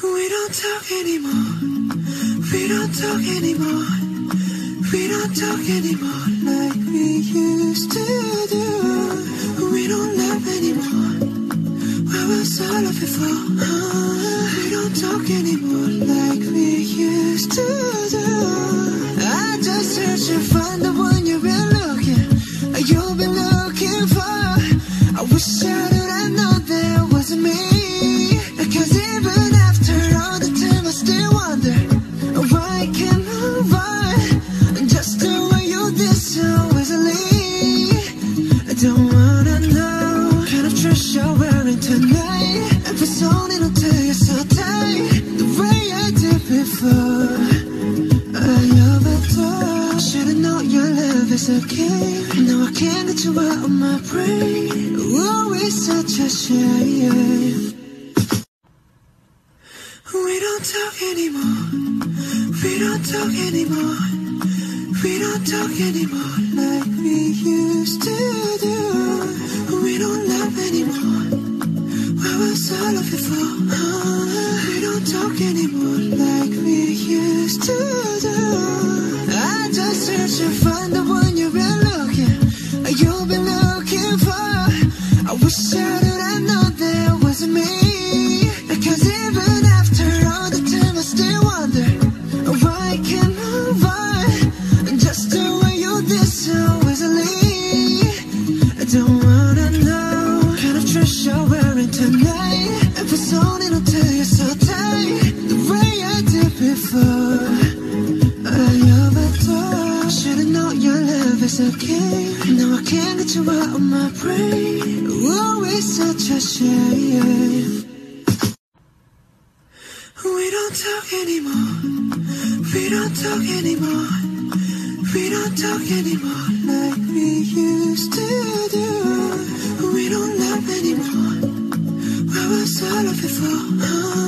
We don't talk anymore. We don't talk anymore. We don't talk anymore like we used to do. We don't love anymore. What was all of it for? Don't wanna know kind of dress you're wearing tonight. If it's only until you're so tight, the way I did before. I overdosed. Should've known your love is okay. Now I can't get you out of my brain. Oh, it's such a shame. We don't talk anymore. We don't talk anymore. We don't talk anymore like we used to just find the one you've been looking, you've been looking for. I wish I did I know that wasn't me. Because even your love is okay. Now I can't get you out of my brain. Oh, it's such a shame. We don't talk anymore. We don't talk anymore. We don't talk anymore like we used to do. We don't love anymore. What was all of it for?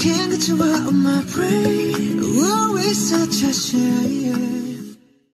can't get you out of my brain. Always such a shame.